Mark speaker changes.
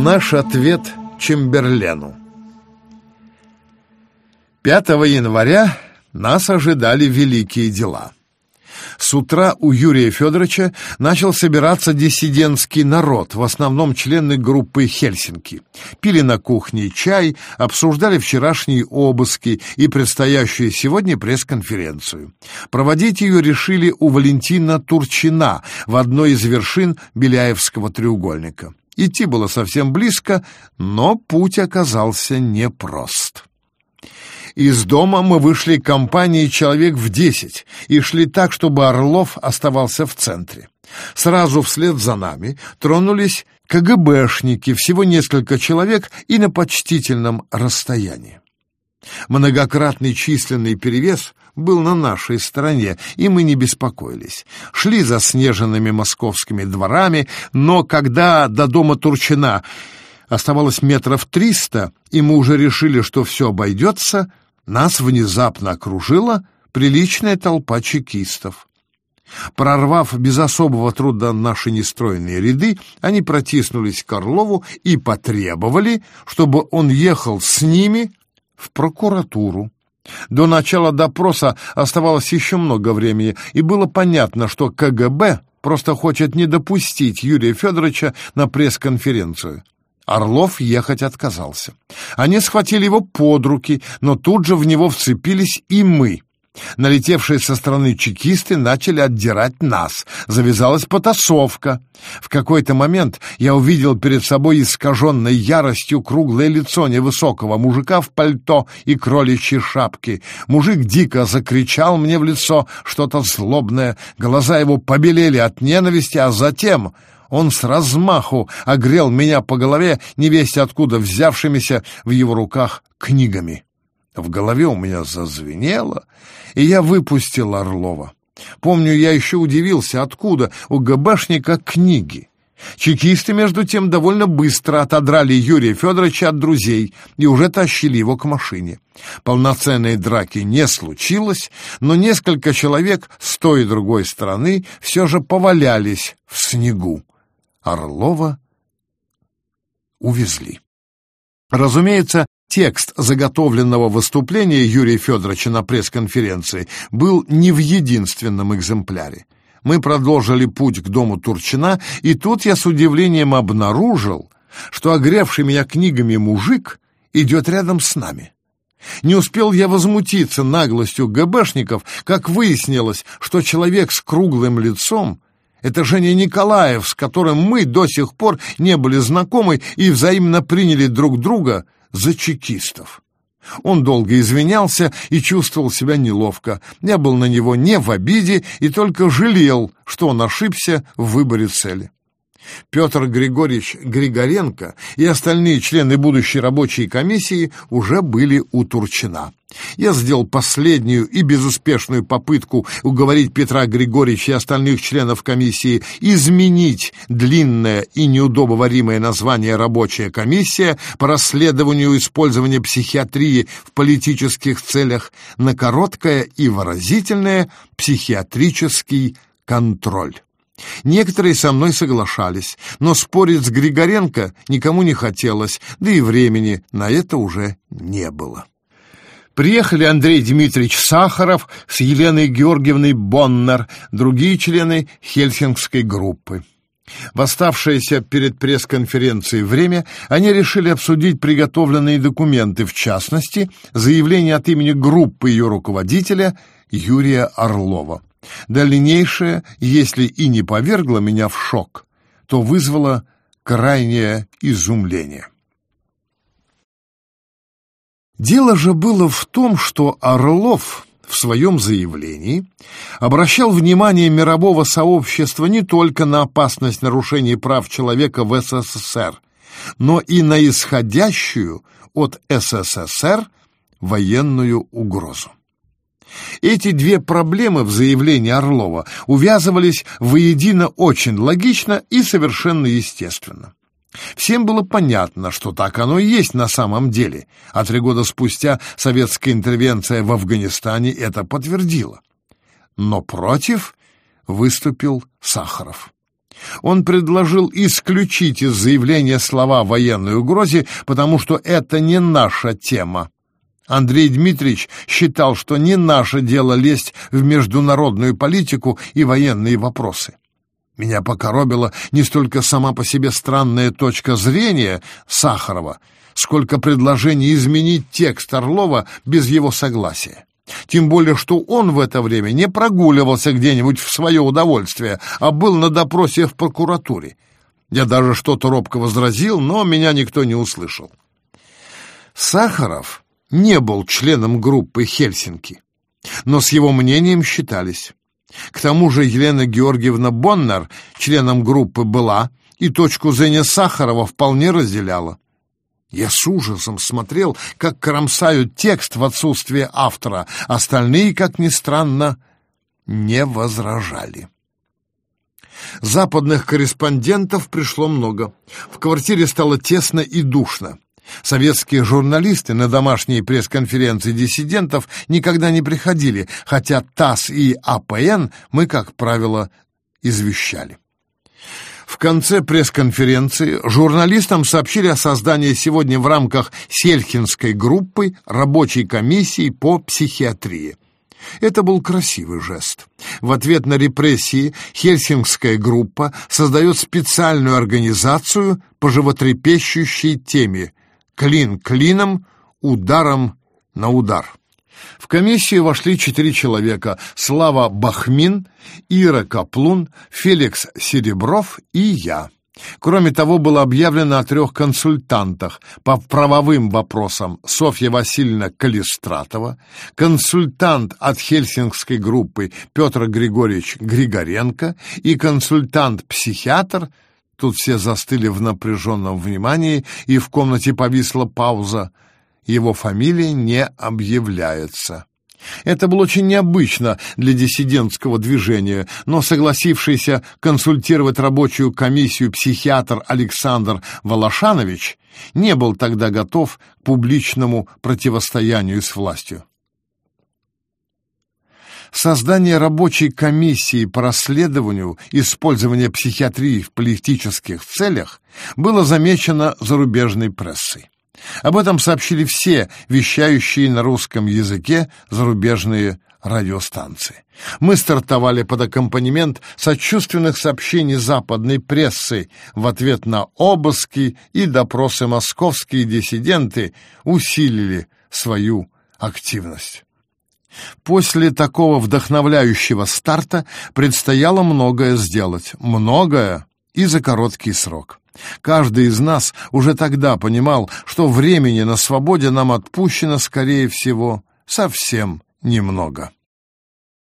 Speaker 1: Наш ответ Чемберлену 5 января нас ожидали великие дела. С утра у Юрия Федоровича начал собираться диссидентский народ, в основном члены группы «Хельсинки». Пили на кухне чай, обсуждали вчерашние обыски и предстоящую сегодня пресс-конференцию. Проводить ее решили у Валентина Турчина в одной из вершин Беляевского треугольника. Идти было совсем близко, но путь оказался непрост. Из дома мы вышли компанией человек в десять и шли так, чтобы Орлов оставался в центре. Сразу вслед за нами тронулись КГБшники, всего несколько человек и на почтительном расстоянии. Многократный численный перевес был на нашей стороне, и мы не беспокоились. Шли заснеженными московскими дворами, но когда до дома Турчина оставалось метров триста, и мы уже решили, что все обойдется, нас внезапно окружила приличная толпа чекистов. Прорвав без особого труда наши нестроенные ряды, они протиснулись к Орлову и потребовали, чтобы он ехал с ними в прокуратуру. До начала допроса оставалось еще много времени, и было понятно, что КГБ просто хочет не допустить Юрия Федоровича на пресс-конференцию. Орлов ехать отказался. Они схватили его под руки, но тут же в него вцепились и мы. Налетевшие со стороны чекисты начали отдирать нас. Завязалась потасовка. В какой-то момент я увидел перед собой искаженной яростью круглое лицо невысокого мужика в пальто и кроличьей шапке. Мужик дико закричал мне в лицо что-то злобное. Глаза его побелели от ненависти, а затем он с размаху огрел меня по голове, невесть откуда взявшимися в его руках книгами. В голове у меня зазвенело, и я выпустил Орлова. Помню, я еще удивился, откуда у ГБшника книги. Чекисты, между тем, довольно быстро отодрали Юрия Федоровича от друзей и уже тащили его к машине. Полноценной драки не случилось, но несколько человек с той и другой стороны все же повалялись в снегу. Орлова увезли. Разумеется, текст заготовленного выступления Юрия Федоровича на пресс-конференции был не в единственном экземпляре. Мы продолжили путь к дому Турчина, и тут я с удивлением обнаружил, что огревший меня книгами мужик идет рядом с нами. Не успел я возмутиться наглостью ГБшников, как выяснилось, что человек с круглым лицом это Женя Николаев, с которым мы до сих пор не были знакомы и взаимно приняли друг друга за чекистов. Он долго извинялся и чувствовал себя неловко. Я был на него не в обиде и только жалел, что он ошибся в выборе цели. Петр Григорьевич Григоренко и остальные члены будущей рабочей комиссии уже были у Турчина. Я сделал последнюю и безуспешную попытку уговорить Петра Григорьевича и остальных членов комиссии изменить длинное и неудобоваримое название «Рабочая комиссия» по расследованию использования психиатрии в политических целях на короткое и выразительное «психиатрический контроль». Некоторые со мной соглашались, но спорить с Григоренко никому не хотелось, да и времени на это уже не было. Приехали Андрей Дмитриевич Сахаров с Еленой Георгиевной Боннер, другие члены Хельсингской группы. В оставшееся перед пресс-конференцией время они решили обсудить приготовленные документы, в частности, заявление от имени группы ее руководителя Юрия Орлова. Дальнейшее, если и не повергло меня в шок, то вызвало крайнее изумление. Дело же было в том, что Орлов в своем заявлении обращал внимание мирового сообщества не только на опасность нарушений прав человека в СССР, но и на исходящую от СССР военную угрозу. Эти две проблемы в заявлении Орлова увязывались воедино очень логично и совершенно естественно. Всем было понятно, что так оно и есть на самом деле, а три года спустя советская интервенция в Афганистане это подтвердила. Но против выступил Сахаров. Он предложил исключить из заявления слова военной угрозе, потому что это не наша тема. Андрей Дмитриевич считал, что не наше дело лезть в международную политику и военные вопросы. Меня покоробила не столько сама по себе странная точка зрения Сахарова, сколько предложение изменить текст Орлова без его согласия. Тем более, что он в это время не прогуливался где-нибудь в свое удовольствие, а был на допросе в прокуратуре. Я даже что-то робко возразил, но меня никто не услышал. Сахаров не был членом группы Хельсинки, но с его мнением считались. К тому же Елена Георгиевна Боннер членом группы была и точку зрения Сахарова вполне разделяла. Я с ужасом смотрел, как кромсают текст в отсутствие автора. Остальные, как ни странно, не возражали. Западных корреспондентов пришло много. В квартире стало тесно и душно. Советские журналисты на домашние пресс-конференции диссидентов никогда не приходили, хотя ТАСС и АПН мы, как правило, извещали. В конце пресс-конференции журналистам сообщили о создании сегодня в рамках Сельхинской группы рабочей комиссии по психиатрии. Это был красивый жест. В ответ на репрессии Хельсингская группа создает специальную организацию по животрепещущей теме «Клин клином, ударом на удар». В комиссию вошли четыре человека — Слава Бахмин, Ира Каплун, Феликс Серебров и я. Кроме того, было объявлено о трех консультантах по правовым вопросам Софья Васильевна Калистратова, консультант от Хельсингской группы Петр Григорьевич Григоренко и консультант-психиатр Тут все застыли в напряженном внимании, и в комнате повисла пауза — его фамилия не объявляется. Это было очень необычно для диссидентского движения, но согласившийся консультировать рабочую комиссию психиатр Александр Волошанович не был тогда готов к публичному противостоянию с властью. Создание рабочей комиссии по расследованию использования психиатрии в политических целях было замечено зарубежной прессой. Об этом сообщили все вещающие на русском языке зарубежные радиостанции. Мы стартовали под аккомпанемент сочувственных сообщений западной прессы в ответ на обыски и допросы московские диссиденты усилили свою активность. После такого вдохновляющего старта предстояло многое сделать, многое и за короткий срок. Каждый из нас уже тогда понимал, что времени на свободе нам отпущено, скорее всего, совсем немного.